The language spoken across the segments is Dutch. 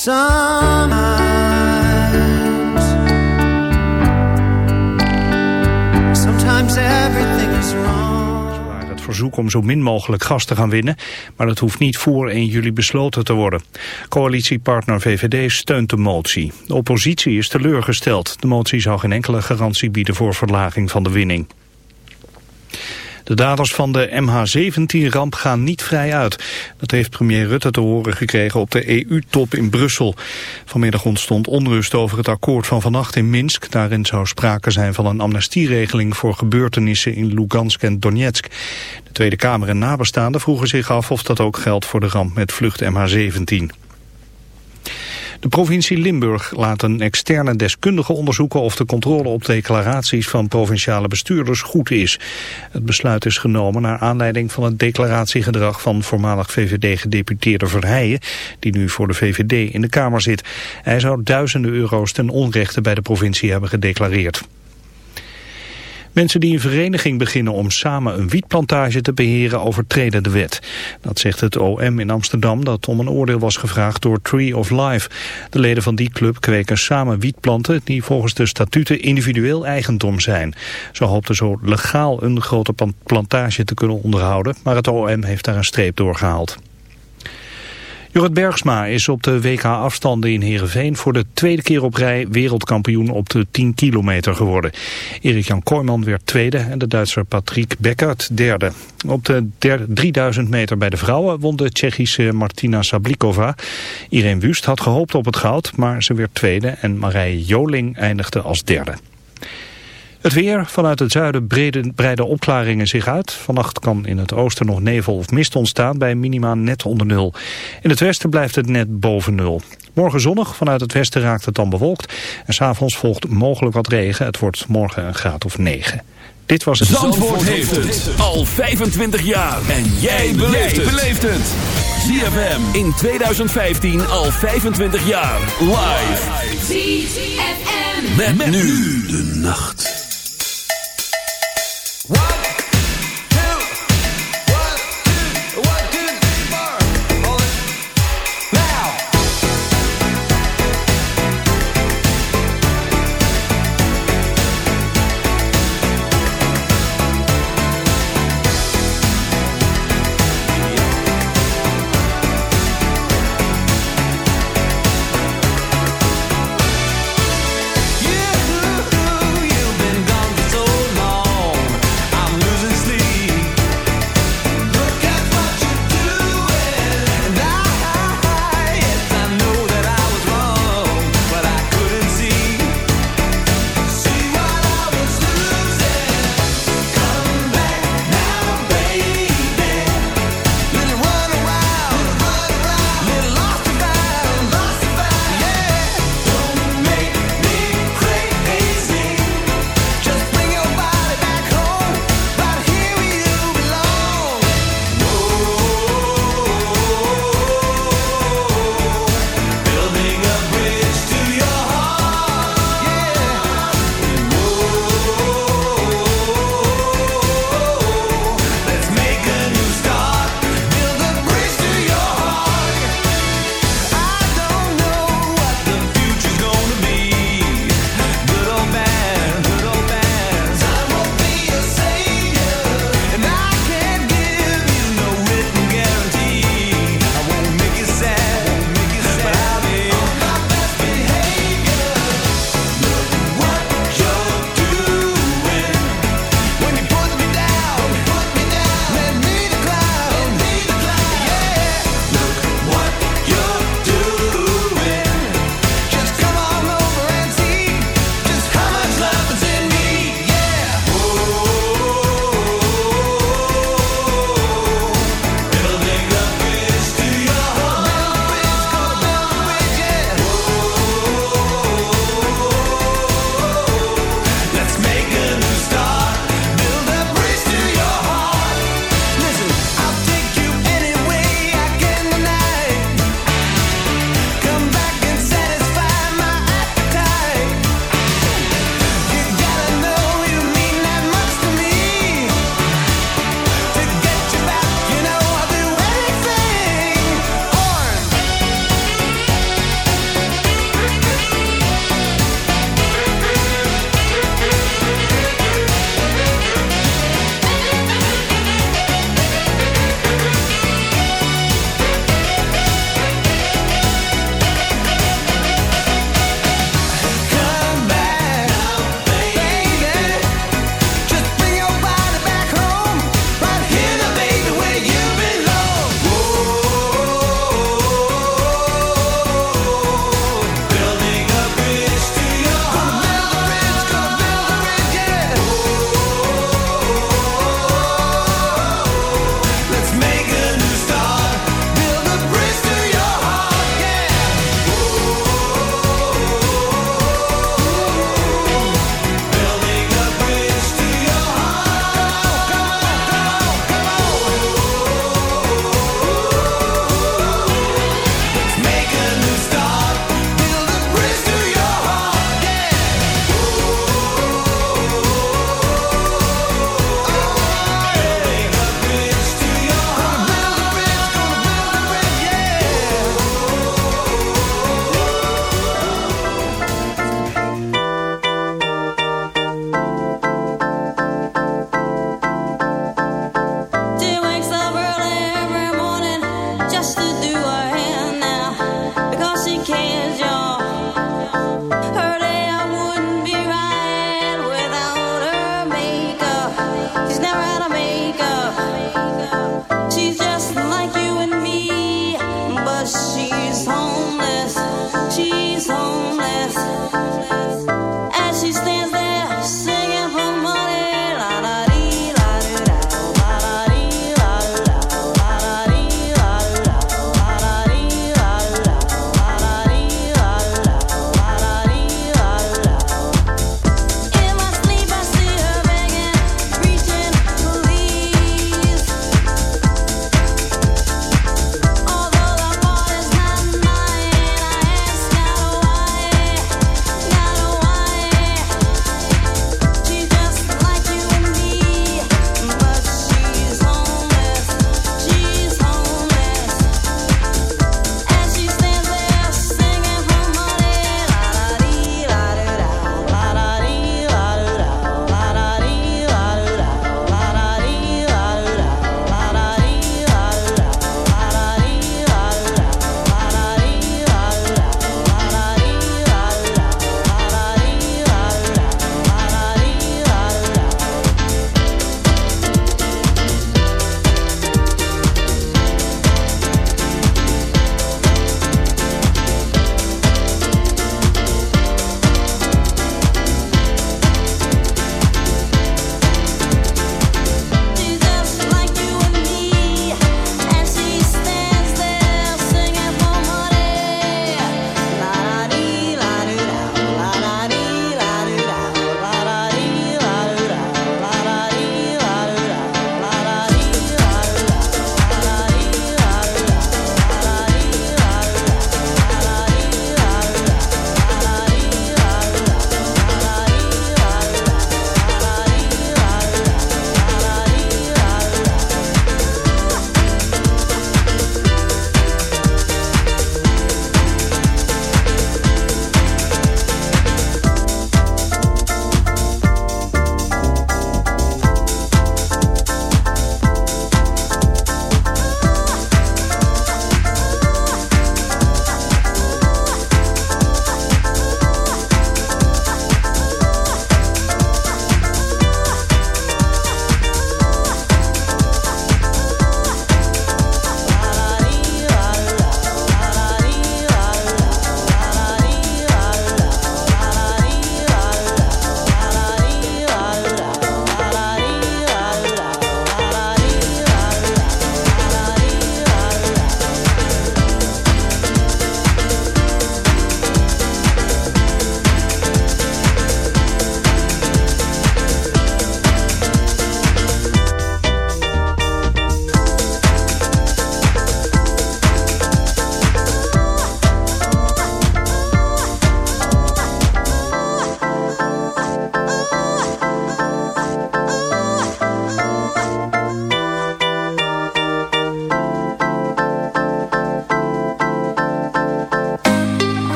Sometimes Sometimes everything is wrong Het verzoek om zo min mogelijk gas te gaan winnen, maar dat hoeft niet voor 1 juli besloten te worden. Coalitiepartner VVD steunt de motie. De oppositie is teleurgesteld. De motie zou geen enkele garantie bieden voor verlaging van de winning. De daders van de MH17-ramp gaan niet vrij uit. Dat heeft premier Rutte te horen gekregen op de EU-top in Brussel. Vanmiddag ontstond onrust over het akkoord van vannacht in Minsk. Daarin zou sprake zijn van een amnestieregeling voor gebeurtenissen in Lugansk en Donetsk. De Tweede Kamer en nabestaanden vroegen zich af of dat ook geldt voor de ramp met vlucht MH17. De provincie Limburg laat een externe deskundige onderzoeken of de controle op declaraties van provinciale bestuurders goed is. Het besluit is genomen naar aanleiding van het declaratiegedrag van voormalig VVD-gedeputeerde Verheijen, die nu voor de VVD in de Kamer zit. Hij zou duizenden euro's ten onrechte bij de provincie hebben gedeclareerd. Mensen die een vereniging beginnen om samen een wietplantage te beheren overtreden de wet. Dat zegt het OM in Amsterdam dat om een oordeel was gevraagd door Tree of Life. De leden van die club kweken samen wietplanten die volgens de statuten individueel eigendom zijn. Zo hoopten zo legaal een grote plantage te kunnen onderhouden, maar het OM heeft daar een streep doorgehaald. Jorrit Bergsma is op de WK-afstanden in Heerenveen voor de tweede keer op rij wereldkampioen op de 10 kilometer geworden. Erik-Jan Kooijman werd tweede en de Duitser Patrick Beckert derde. Op de 3000 meter bij de vrouwen won de Tsjechische Martina Sablikova. Irene Wust had gehoopt op het goud, maar ze werd tweede en Marije Joling eindigde als derde. Het weer, vanuit het zuiden breiden, breiden opklaringen zich uit. Vannacht kan in het oosten nog nevel of mist ontstaan bij minima net onder nul. In het westen blijft het net boven nul. Morgen zonnig, vanuit het westen raakt het dan bewolkt. En s'avonds volgt mogelijk wat regen. Het wordt morgen een graad of 9. Dit was het. Zandvoort, heeft het al 25 jaar. En jij beleeft het. ZFM in 2015 al 25 jaar. Live. ZFM. Met, nu de nacht.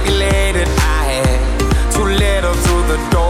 Was manipulated. I had too little through the door.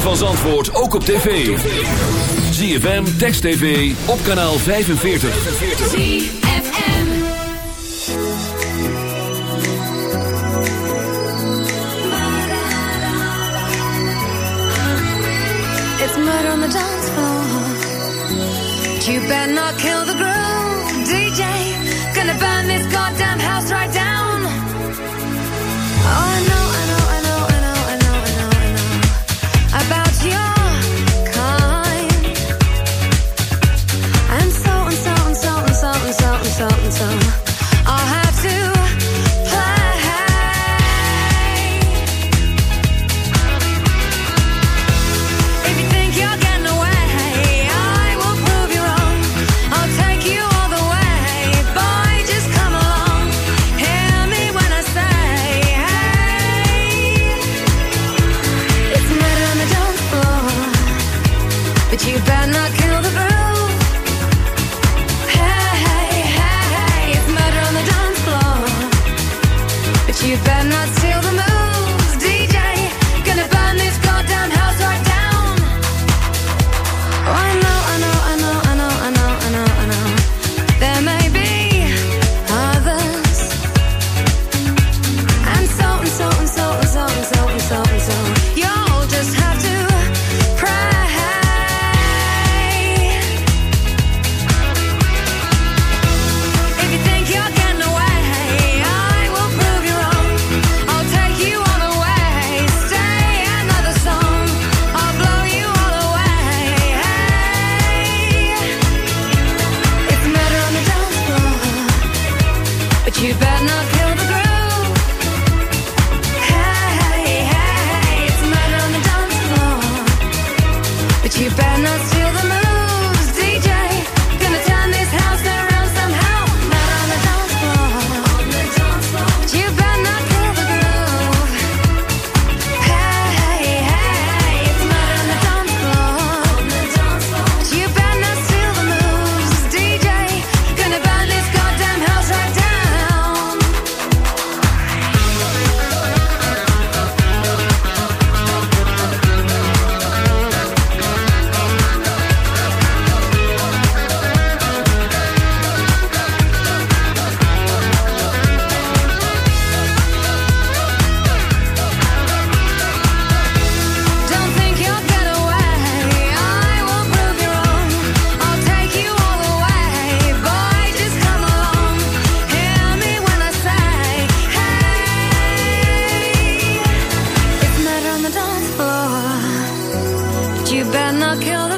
van Zandvoort ook op tv. ZFM, Text TV, op kanaal 45. ZFM It's murder on the dance floor You better not kill you better not kill the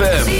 ZFM.